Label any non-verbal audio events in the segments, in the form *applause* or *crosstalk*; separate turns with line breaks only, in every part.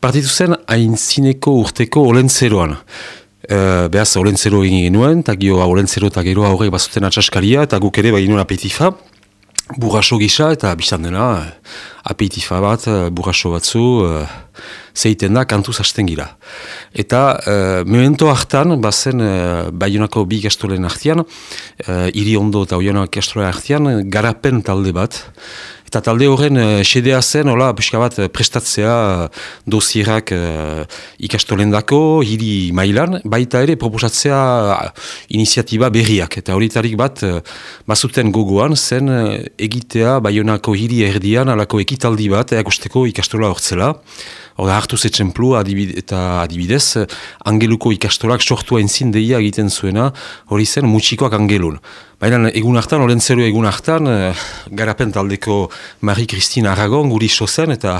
partitu zen haintzineko urteko olentzeroan. Uh, behaz, olentzero egin genuen, eta gio olentzero eta gero aurre bazuten atxaskaria, eta guk ere baginuen apetifa, burraso gisa, eta bizan dena, apetifa bat, burraso batzu, uh, zeiten da, kantuz hasten gira. Eta uh, memento hartan, bazen, uh, baionako bi gastolen hartian, uh, iri ondo eta oionako gastolen hartian, garapen talde bat, Eta talde horren uh, sedea zen, hola, bat eh, prestatzea uh, dosierak uh, ikastolen dako, hiri mailan, baita ere proposatzea iniziatiba berriak. Eta horitarik bat, uh, bazuten gogoan zen uh, egitea baionako hiri erdian alako ekitaldi bat, eakusteko ikastola hortzela. Hora hartu zetzen plu eta adibidez, angeluko ikastolak sortua entzin deia egiten zuena, hori zen mutxikoak angelun. Baina egun hartan, olen zeru egun hartan, uh, garapen taldeko Marie-Christine Aragon guri zen eta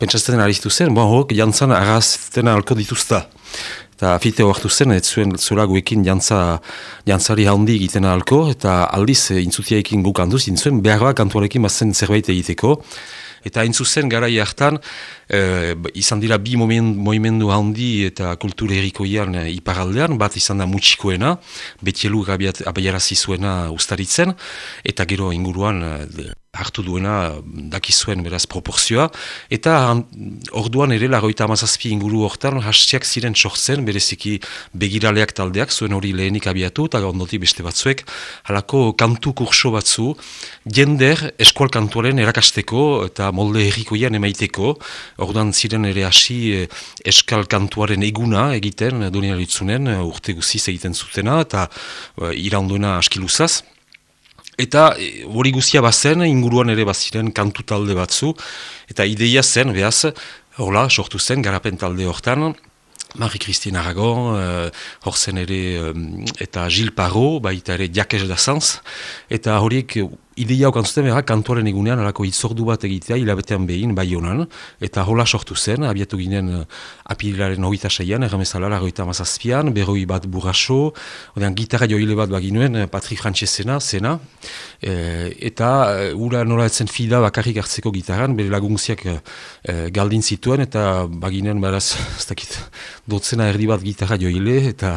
pentsazten ariztu zen, bon, hok, jantzan arazten alko dituzta. Eta fite hartu zen, ez zuen zura guekin jantza, jantzari handi egiten alko, eta aldiz, intzutiaekin guk handuz, intzuen behar kantuarekin bazen zerbait egiteko. Eta hain zuzen gara hartan, e, izan dira bi moimendu handi eta kultur erikoian e, iparaldean, bat izan da mutxikoena, betielu abaiarazi zuena ustaritzen, eta gero inguruan e, hartu duena dakizuen beraz proporzioa, eta orduan ere lagoita amazazpi inguru hortan hastiak ziren sortzen, bereziki begiraleak taldeak, zuen hori lehenik abiatu, eta ondoti beste batzuek, halako kantu kurso batzu, jender eskual kantuaren erakasteko eta molde errikoian emaiteko, orduan ziren ere hasi eh, eskal kantuaren eguna egiten, donia litzunen, urte guziz egiten zutena, eta uh, iraunduena askiluzaz, Eta e, hori e, bazen, inguruan ere baziren kantu talde batzu, eta ideia zen, behaz, hola, sortu zen, garapen talde hortan, Marie-Christine Aragon, uh, hor zen ere, um, eta Gilles Parot, baita ere Diakez da Sanz, eta horiek ideia okan zuten behar, kantuaren egunean, alako itzordu bat egitea, hilabetean behin, bai honan, eta hola sortu zen, abiatu ginen uh, apilaren hori tasaian, erramezala, lagoita mazazpian, berroi bat burraso, odean, gitarra joile bat baginuen, uh, Patri Frantzesena, zena, e, eta uh, ura nola etzen fida bakarrik hartzeko gitarran, bere laguntziak uh, galdin zituen, eta baginen, beraz, *laughs* ez dakit, dotzena erdi bat gitarra joile, eta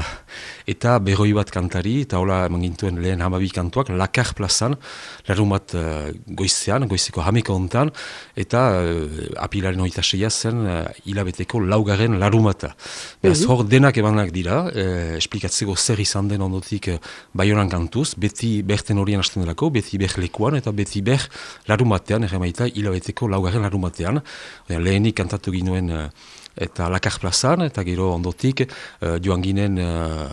eta berroi bat kantari, eta hola emangintuen lehen hamabi kantuak, lakar plazan, larun bat uh, goizean, goizeko hameko hontan, eta uh, apilaren oita seia zen uh, hilabeteko laugarren larumata. Beraz, mm hor denak emanak dira, uh, esplikatzeko zer izan den ondotik uh, baionan kantuz, beti berten horien hasten delako, beti ber lekuan, eta beti ber larumatean, ere maita hilabeteko laugarren larumatean, lehenik kantatu ginuen eta lakar plazan, eta gero ondotik uh, joan ginen uh,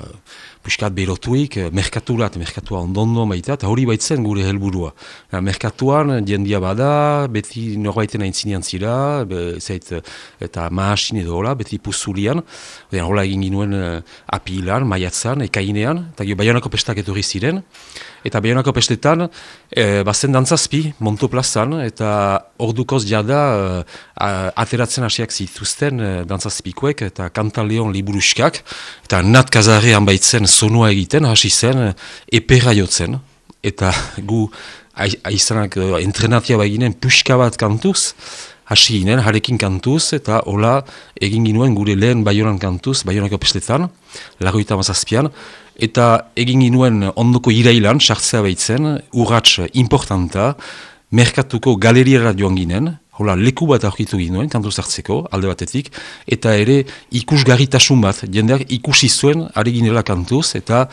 puskat berotuik, uh, merkaturat, merkatua ondondo maita, eta hori baitzen gure helburua. Uh, merkatuan, diendia bada, beti norbaiten aintzinean zira, be, zait, eta maasin edo hola, beti puzulian, hola egin ginuen uh, apilan, maiatzan, ekainean, eta gero baionako pestak etorri ziren, Eta behionako pestetan, e, bazen dantzazpi, Monto plazan, eta ordukoz jada e, ateratzen hasiak zituzten e, dantzazpikoek, eta kantaleon liburuskak, eta nat baitzen sonua egiten, hasi zen, epera jotzen, eta gu aizanak e, entrenatia baginen puska bat kantuz, hasi ginen, harekin kantuz, eta hola egin ginuen gure lehen baionan kantuz, baionako pestetan, lagoita mazazpian, eta egin ginuen ondoko irailan, sartzea behitzen, urratx importanta, merkatuko galeriera joan ginen, hola, leku bat aurkitu ginuen, kantu zartzeko, alde batetik, eta ere ikusgarritasun bat, jendeak ikusi zuen, ari ginela kantuz, eta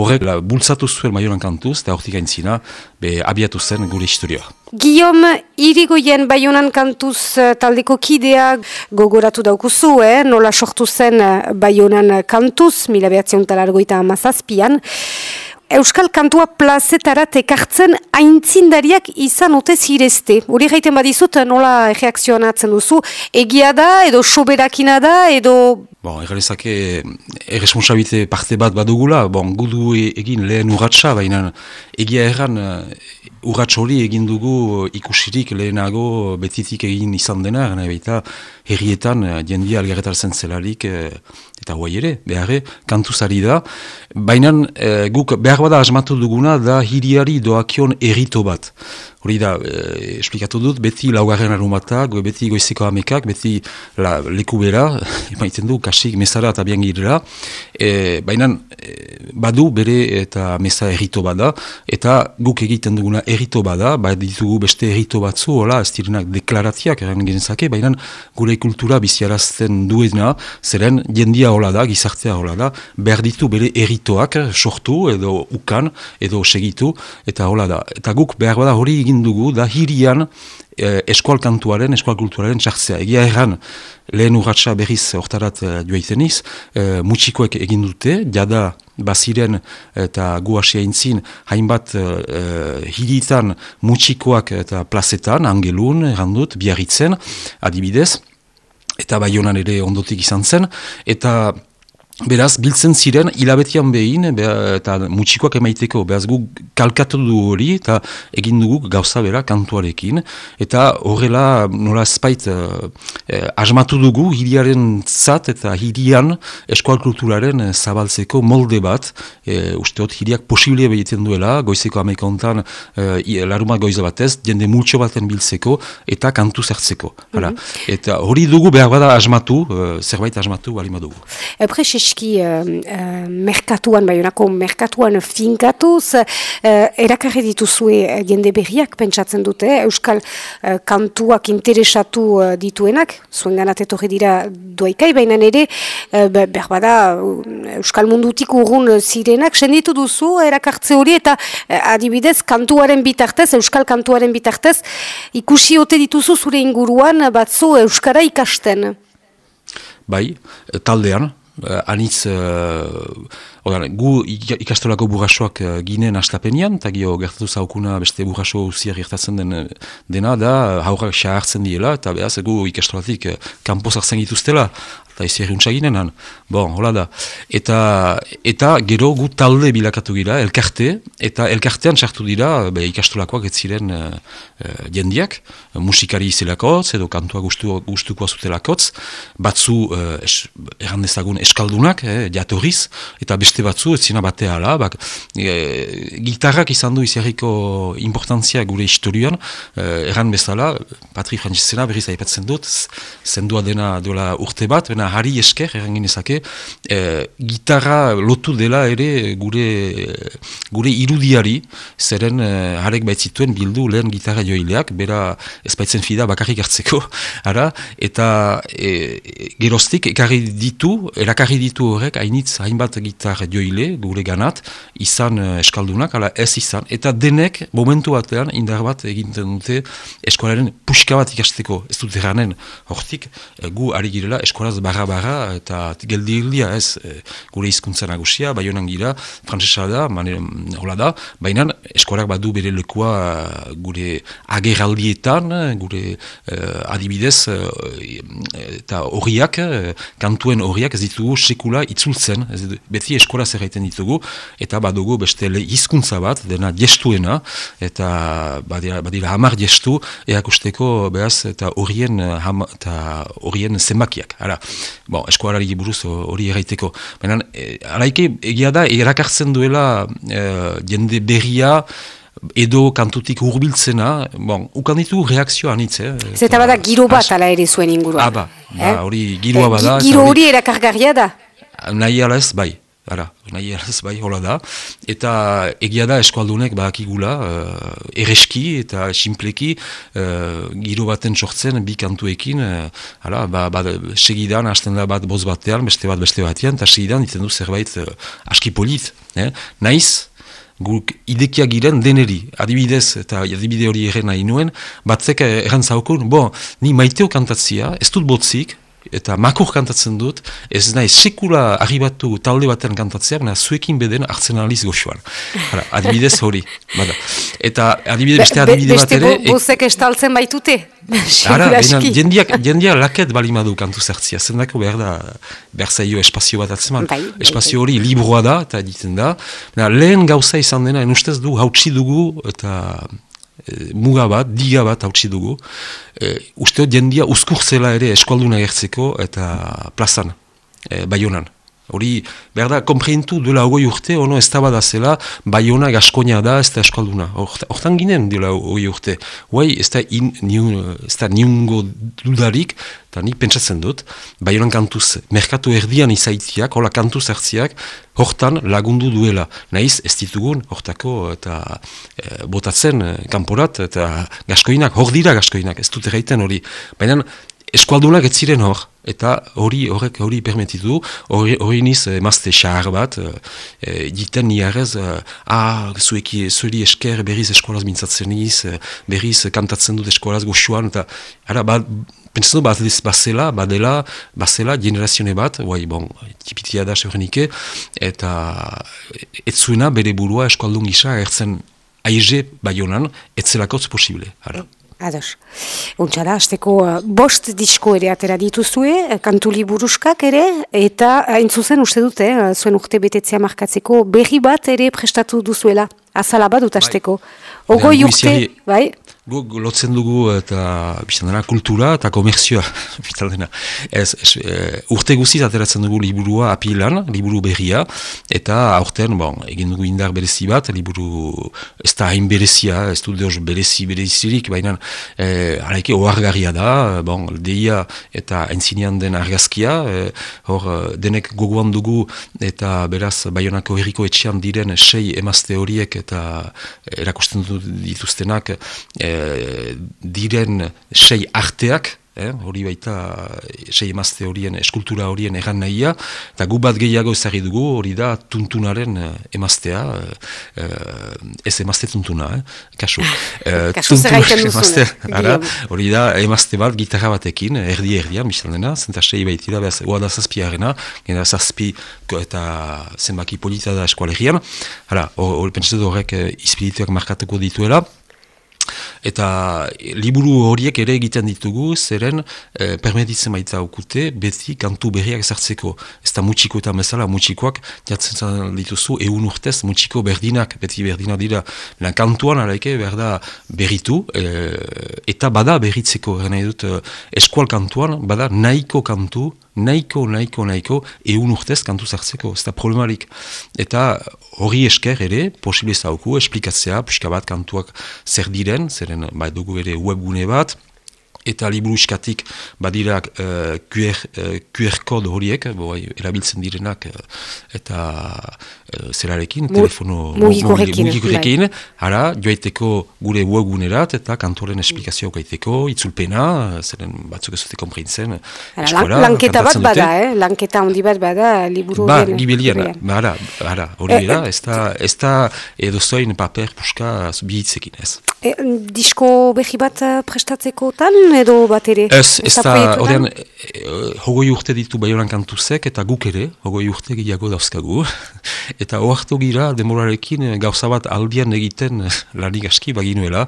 horrek la, bultzatu zuen maioran kantuz, eta hortik aintzina, be abiatu zen gure historioa.
Guillaume, irigoien baionan kantuz eh, taldeko kidea gogoratu daukuzu, eh? nola sortu zen eh, baionan kantuz, mila behatzion talargoita amazazpian, Euskal kantua plazetarat ekartzen aintzindariak izan ote zirezte. Hori gaiten badizut, nola reakzionatzen duzu? Egia da, edo soberakina da, edo...
Bon, errezake, erresponsabite parte bat badugula, bon, gudu egin lehen urratxa, baina egia erran urratx hori egin dugu ikusirik lehenago betitik egin izan dena, gana baita herrietan jendia algarretarzen zelarik eta guai ere, behar, kantuzari da. Baina guk behar bada asmatu duguna da hiriari doakion errito bat. Hori da, e, esplikatu dut, beti laugarren arumatak, beti goizeko amekak, beti la, leku bera, *laughs* emaiten du, kasik, mesara eta bian girela, e, baina e, badu bere eta mesa errito bada, eta guk egiten duguna errito bada, ba ditugu beste errito batzu, hola, ez direnak deklaratiak, eran genezake, baina gure kultura biziarazten duena, zeren jendia hola da, gizartea hola da, behar ditu bere erritoak sortu, edo ukan, edo segitu, eta hola da. Eta guk behar bada hori egin dugu da hirian eh, eskual kantuaren, eskual kulturaren txartzea. Egia erran, lehen urratxa berriz hortarat eh, joaiteniz, eh, mutxikoek egin dute, jada baziren eta gu hasia intzin, hainbat eh, hiritan mutxikoak eta plazetan, angelun, errandut, biarritzen, adibidez, eta baionan ere ondotik izan zen, eta Beraz, biltzen ziren, hilabetian behin, eta mutxikoak emaiteko, beraz gu kalkatu du hori, eta egin dugu gauza bera kantuarekin, eta horrela, nola espait, eh, eh, asmatu dugu hiriaren zat eta hirian eskual kulturaren eh, zabaltzeko molde bat, eh, usteot hiriak posibilia behiten duela, goizeko amekontan, eh, laruma goiza batez, jende multxo baten biltzeko, eta kantu zertzeko. Mm Eta hori dugu behar bada asmatu, eh, zerbait asmatu, balima dugu
eski uh, uh, merkatuan, baionako merkatuan finkatuz, uh, erakarri dituzue uh, jende berriak pentsatzen dute, Euskal uh, kantuak interesatu uh, dituenak, zuen ganat etorri dira doaikai, baina ere, uh, behar bada, Euskal mundutik urrun zirenak, senditu duzu erakartze hori, eta adibidez, kantuaren bitartez, Euskal kantuaren bitartez, ikusi ote dituzu zure inguruan batzu Euskara ikasten.
Bai, taldean, uh, anitz, uh, gu ikastolako burrasoak uh, ginen astapenian, eta gio gertatu zaukuna beste burraso usiak gertatzen den, dena da, haurrak xahartzen diela, eta behaz gu ikastolatik uh, kanpo zartzen gituztela, eta ez erruntza ginen, bon, hola da. Eta, eta gero gu talde bilakatu gira, elkarte, eta elkartean sartu dira, be, ikastolakoak ez ziren uh, jendiak, musikari izelakotz, edo kantua gustu, gustuko azutelakotz, batzu, uh, es, errandezagun, eskaldunak, eh, jatorriz, eta beste batzu, ez zina batea ala, bak, gitarrak izan du izerriko importantzia gure historioan, uh, erran bezala, Patri Francisena berriz aipatzen dut, zendua dena dola urte bat, bena hari esker, errangin ezake, e, gitarra lotu dela ere gure, gure irudiari, zeren e, harek baitzituen bildu lehen gitarra joileak, bera ez fida bakarrik hartzeko, *laughs* ara, eta e, geroztik ekarri ditu, erakarri ditu horrek, hainitz, hainbat gitarra joile, gure ganat, izan e, eskaldunak, ala ez izan, eta denek, momentu batean, indar bat eginten dute eskolaren puxka bat ikasteko, ez dut erranen, hortik, e, gu ari girela eskolaz barra-barra eta geldi ez? E, gure hizkuntza nagusia, bai honan gira, frantzesa da, hola da, baina eskolak badu bere lekua gure ageraldietan, gure adibidez eta horiak, kantuen horiak ez ditugu sekula itzultzen, ez, beti eskola zerraiten ditugu, eta badugu beste hizkuntza bat, dena gestuena, eta badira, badira hamar gestu, eakusteko behaz, eta horien horien zenbakiak. Hala, bon, eskuarari buruz hori erraiteko. Baina, e, alaike, egia da, erakartzen duela e, jende berria, edo kantutik hurbiltzena, bon, ukan ditu reakzioa anitz, eh?
Zeta bada giro bat ala ere zuen inguruan.
Aba, ba, eh? hori giroa bada.
Giro hori erakargarria da?
Nahi ala ez, bai. Ara, nahi ez bai, hola da. Eta egia da eskualdunek bakigula, uh, ereski eta simpleki uh, giro baten sortzen bi kantuekin, uh, ala, ba, ba, segidan, hasten da bat boz batean, beste bat beste batean, eta segidan ditzen du zerbait uh, aski polit. Eh? Naiz, guk idekia giren deneri, adibidez, eta adibide hori erren nahi nuen, batzek erran zaukun, bo, ni maiteo kantatzia, ez dut botzik, eta makur kantatzen dut, ez nahi sekula arribatu talde batean kantatzea, baina zuekin beden hartzen aliz goxuan. adibidez hori. *laughs* Bada. Eta adibide, beste adibide bat ere...
Beste bozek estaltzen baitute? *laughs*
Ara, jendiak, jendiak laket balimadu kantu zertzia, zendako behar da, behar zaio espazio bat atzeman. Bai, bai, espazio bai. hori libroa da, eta egiten da. lehen gauza izan dena, en ustez du, hautsi dugu, eta muga bat, diga bat hautsi dugu. E, uste jendia uzkurtzela ere eskualduna gertzeko eta plazan, e, baionan. Hori, behar da, kompreentu duela ogoi urte, ono ez da zela, baiona gaskoina da, ez da eskualduna. Hortan ginen duela ogoi urte. Huai, ez da, in, niun, ez da niungo dudarik, eta ni pentsatzen dut, baionan kantuz, merkatu erdian izaitiak, hola kantuz hartziak, hortan lagundu duela. Naiz, ez ditugun, hortako, eta e, botatzen, e, kanporat, eta gaskoinak, hor dira gaskoinak, ez dut erraiten hori. Baina, eskualdunak ez ziren hor, eta hori horrek hori permititu, hori, hori niz emazte xahar bat, e, diten niarez, ah, zueki, zueri esker berriz eskualaz mintzatzen niz, berriz kantatzen dut eskualaz goxuan, eta, ara, ba, pentsatzen bat bazela, badela, bazela, generazione bat, guai, bon, tipitia da seurenike, eta ez zuena bere burua eskualdun gisa, ertzen aize baionan, ez zelakotz posible, ara.
Ados. Untxara, azteko uh, bost disko ere atera dituzue, uh, kantuli buruskak ere, eta hain zuzen uste dute, uh, zuen urte betetzea markatzeko, berri bat ere prestatu duzuela, azala bat dut azteko. Bai. Ogoi urte, bai?
Guk lotzen dugu eta dena, kultura eta komerzioa. *laughs* ez, ez, e, urte guziz ateratzen dugu liburua apilan, liburu berria, eta aurten, bon, egin dugu indar berezi bat, liburu ez da hain berezia, ez du deus berezi berezirik, baina e, araike oargarria da, bon, deia eta entzinean den argazkia, e, hor denek gogoan dugu eta beraz baionako herriko etxean diren sei emazte horiek eta erakusten dituztenak e, diren sei arteak, eh, hori baita sei emazte horien, eskultura horien egan nahia, eta gu bat gehiago ezagri dugu, hori da tuntunaren eh, emaztea, eh, ez emazte tuntuna, eh, kasu. *laughs*
Eh, kasu zerraiten
Hori da emazte bat gitarra batekin, erdi erdia, mistan dena, zenta sei baitira, behaz, oa da zazpi arena, gena zazpi eta zenbaki polita da eskualerian, hala, hori pentsatu horrek izpirituak markatuko dituela, Eta liburu horiek ere egiten ditugu, zeren eh, permetitzen baita okute, beti kantu berriak ezartzeko. Ez da mutxiko eta mesala, mutxikoak jatzen dituzu, egun urtez, mutxiko berdinak, beti berdinak dira. Lan kantuan araike berda berritu, eh, eta bada berritzeko, nahi dut, eh, eskual kantuan, bada nahiko kantu, nahiko, nahiko, nahiko, egun urtez kantu zartzeko, ez da problemarik. Eta hori esker ere, posible zauku, esplikatzea, pixka bat kantuak zer diren, zeren bai dugu ere webgune bat, eta liburu iskatik badira uh, QR, uh, QR kod horiek, bai, erabiltzen direnak, uh, eta uh, zerarekin, telefono
mugikorekin,
hara, joaiteko gure webgunerat, eta kantoren esplikazioa gaiteko, itzulpena, zeren batzuk ez dute komprintzen,
eskola, lanketa bat bada, eh? lanketa handi bat bada, liburu
ba, libelian, ba, hara, hara, hori dira, ez da, ez da edo zoin paper puska bihitzekin, ez.
E, disko behi bat prestatzeko tal, edo bat ere?
Ez, ez da, horrean, hogoi urte ditu baionan kantuzek, eta guk ere, hogoi urte gehiago dauzkagu. *laughs* eta oartu gira, demorarekin gauza bat aldian egiten lanik aski baginuela,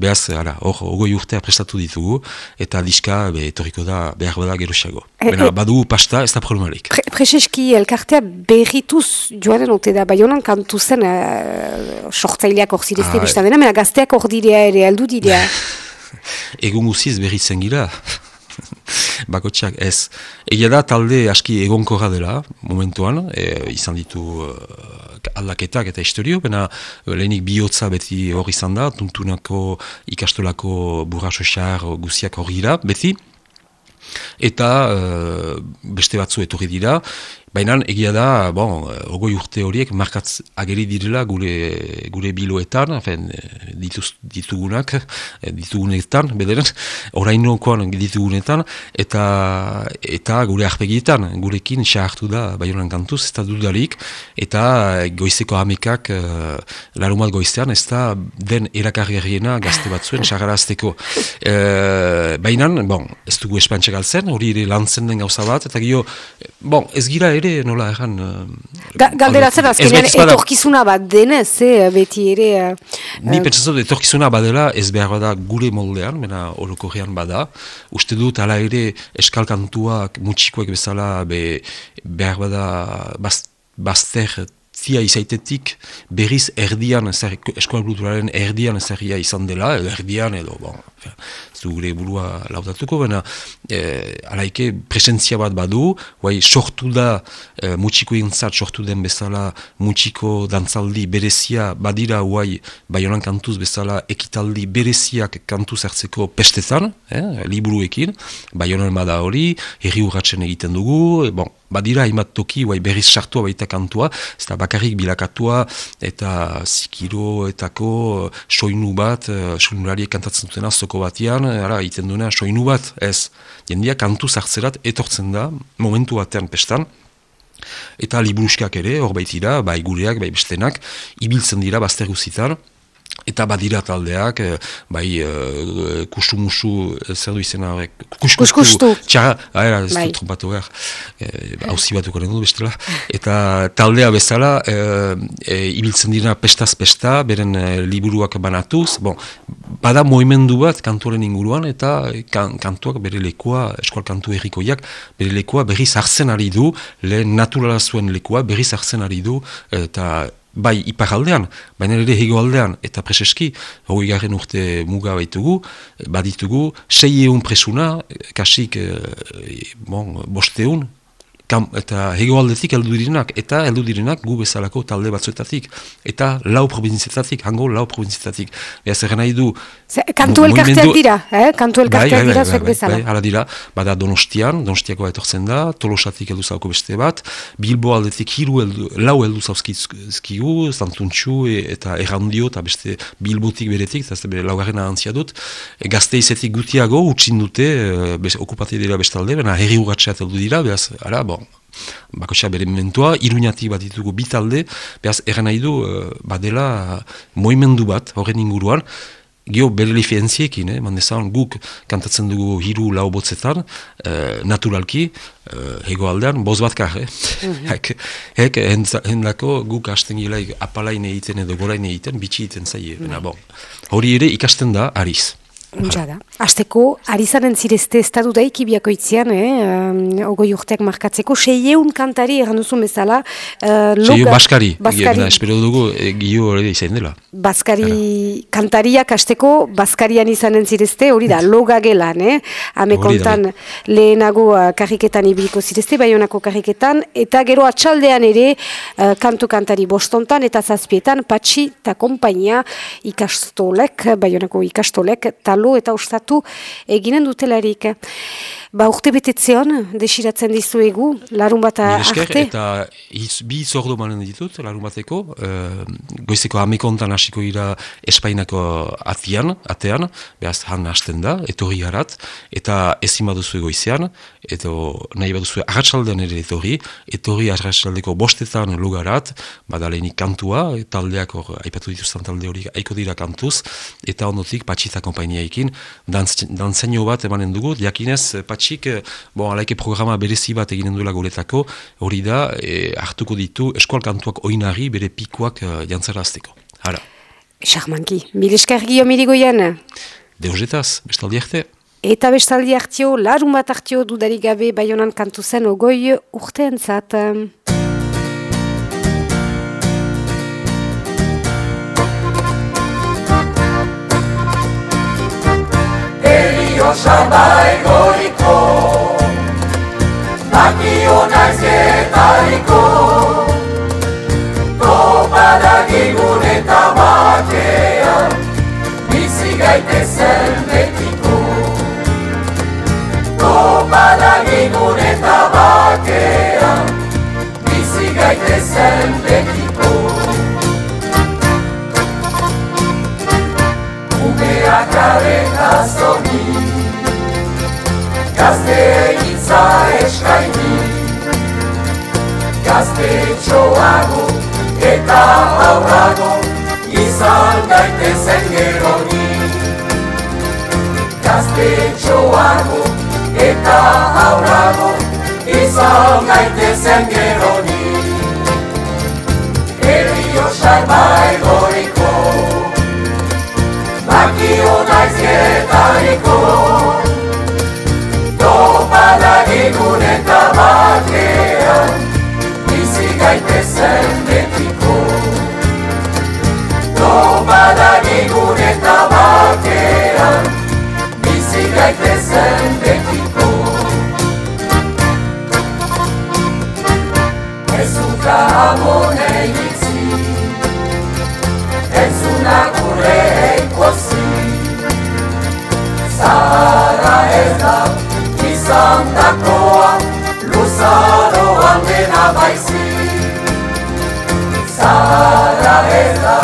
behaz, hor, hogoi urtea prestatu ditugu, eta diska, be, etoriko da, behar bada gerosago. E, Bena, e, badu pasta, ez da problemarik.
Pre, Prezeski, elkartea berrituz joaren ote da, baionan kantuzen, uh, sortzaileak hor zirezte ah, biztan dena, gazteak hor direa ere, aldu direa. *laughs*
egun guziz berri zen gira. *laughs* Bakotxak ez. Egia da talde aski egonkorra dela momentuan, e, izan ditu uh, aldaketak eta historio, bena lehenik bihotza beti hori izan da, tuntunako ikastolako burrasosar guziak hori gira, beti. Eta uh, beste batzu etorri dira, Baina egia da, bon, ogoi urte horiek markatz ageri direla gure, gure biloetan, afen, dituz, ditugunak, ditugunetan, bederen, *laughs* orainokoan ditugunetan, eta eta gure arpegietan, gurekin xahartu da, baionan kantuz, ez da dudalik, eta goizeko hamekak, uh, larumat goizean, ez da den erakarriena gazte bat zuen, *laughs* xagarazteko. Uh, Baina, bon, ez dugu espantxe galtzen, hori ere lantzen den gauza bat, eta gio, bon, ez gira ere, ere nola erran... Uh,
Ga, galdera zer azkenean etorkizuna bat denez, eh, beti ere... Uh,
Ni pentsatzen etorkizuna badela ez behar bada gure moldean, mena orokorrean bada. Uste dut ala ere eskalkantuak mutxikoek bezala be, behar bada bast, bazter zia izaitetik berriz erdian, eskola kulturalen erdian zerria izan dela, edo erdian edo, bon, zu gure burua lautatuko, baina e, alaike presentzia bat badu, guai sortu da, e, mutxiko intzat sortu den bezala, mutxiko dantzaldi berezia badira guai baionan kantuz bezala ekitaldi bereziak kantuz hartzeko pestezan, eh, liburuekin, baionan bada hori, herri urratzen egiten dugu, bon, badira hainbat toki, bai berriz sartua baita kantua, ez da bakarrik bilakatua eta zikiro etako soinu bat, eh, soinulari kantatzen dutena zoko batian, ara, iten duena soinu bat, ez, jendia kantu zartzerat etortzen da, momentu batean pestan, eta liburuskak ere, hor baitira, bai gureak, bai bestenak, ibiltzen dira bazter guzitan, Eta badira taldeak, eh, bai, uh, kustumusu, eh, zer du izena,
kuskustu,
txara, aera, ez bai. du trompatu behar, hauzi e, batuko du bestela, eta taldea bezala, e, ibiltzen dira pestaz-pesta, beren liburuak banatuz, bon, bada moimendu bat kantuaren inguruan, eta kantuak bere lekua, eskual kantu errikoiak, bere lekua berriz hartzen ari du, lehen naturala zuen lekua, berriz hartzen ari du, eta bai iparaldean, baina ere hegoaldean, eta preseski, hori garen urte muga baitugu, baditugu, sei egun presuna, kasik, e, bon, bosteun, kam, eta hegoaldetik heldu direnak, eta heldu direnak gu bezalako talde batzuetatik, eta lau provinzietatik, hango lau provinzietatik. Beaz, erren nahi du...
Kantu elkarteak dira, eh? Kantu elkarteak bai, bai, dira bai, zuek bezala.
Hala dira, bada donostian, donostiako etortzen da, tolosatik heldu zauko beste bat, bilbo aldetik hiru heldu, lau heldu zauzkizkigu, zantuntxu e, eta errandio, eta beste bilbotik beretik, eta bere laugarren ahantzia dut, e, gazte izetik gutiago, utxin dute, e, okupati dira bestalde, baina herri urratxeat heldu dira, beaz, ara, bo, bakoxa bere momentua, iruñatik bat ditugu bitalde, behaz erren nahi du, uh, badela moimendu bat, horren inguruan, Gio bere lifientziekin, eh? mandezan guk kantatzen dugu hiru lau botzetan, uh, naturalki, uh, hego aldean, boz bat kar, eh? Mm -hmm. Hek, hendako guk hasten gilaik apalain egiten edo gorain egiten, bitxi egiten zaie. Mm bon. Hori ere ikasten da, ariz.
Untsa da. Azteko, arizaren zirezte estatu daik ibiako itzian, eh? ogoi urteak markatzeko, seieun kantari eran duzun bezala.
Uh, Seieun baskari, baskari. espero dugu, e, gio hori izan dela.
Baskari kantariak azteko, baskarian izanen zirezte, hori da, loga gelan, eh? Hame kontan lehenago uh, karriketan ibiliko zirezte, baionako karriketan, eta gero atxaldean ere, uh, kantu kantari bostontan, eta zazpietan, patxi eta kompainia ikastolek, baionako ikastolek, talo eta ustatu eginen dutelarik. Ba, urte betetzean, desiratzen dizuegu, larun bat arte?
Eta iz, bi zordo manen ditut, larun bateko, uh, goizeko amekontan hasiko ira Espainako atian, atean, behaz han hasten da, etorri harat, eta ezin baduzu egoizean, eta nahi baduzu arratsaldean ere etorri, etorri arratsaldeko bostetan lugarat, badalenik kantua, taldeak hor, aipatu dituzten talde hori, aiko dira kantuz, eta ondotik patxita kompainiaikin, dantzaino bat emanen dugu, diakinez, patxita patxik, eh, bon, alaike programa berezi bat eginen duela guretako, hori da, e, hartuko ditu eskual kantuak oinari bere pikoak e, jantzara azteko. Hala.
Charmanki, mil esker gio miligoian?
Deuzetaz, bestaldi arte.
Eta bestaldi hartio, larun bat hartio dudarik gabe baionan kantu zen ogoi urte entzat. Sabai goiko Bakio naiz getariko Topada gigun eta bakean Bizi gaite zen betiko gigun eta bakean Bizi gaite zen betiko egitza eskaini Gazte txoago eta aurrago Izan gaite zen geroni Gazte txoago eta aurrago Izan gaite zen geroni Herri osar bai goriko Bakio naiz getariko gaitezen betiko Nomadan egun eta batean Bizi gaitezen betiko Ez uka amonei itzi Ez unak urre eikozi Zara ez da izan dakoa Luzaroan dena baizik. Zara ez da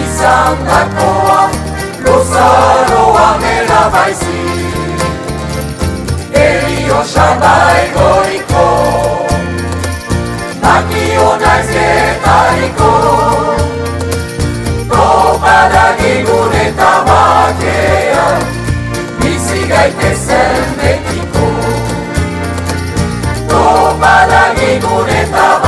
izan dakoa Luzaroan dena baizi Elio xabai goiko Nakio naiz getariko. Topada gigun eta bakea Bizi gaitezen betiko. Topada gigun eta bakea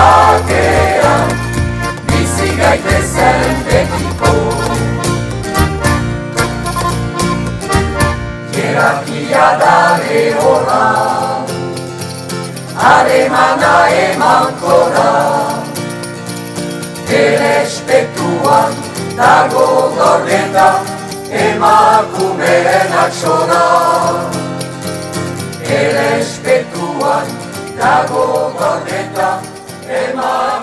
Haremana eman kora Erespetuan dago gordeta Emakumeren atxora Erespetuan dago gordeta Emakumeren atxora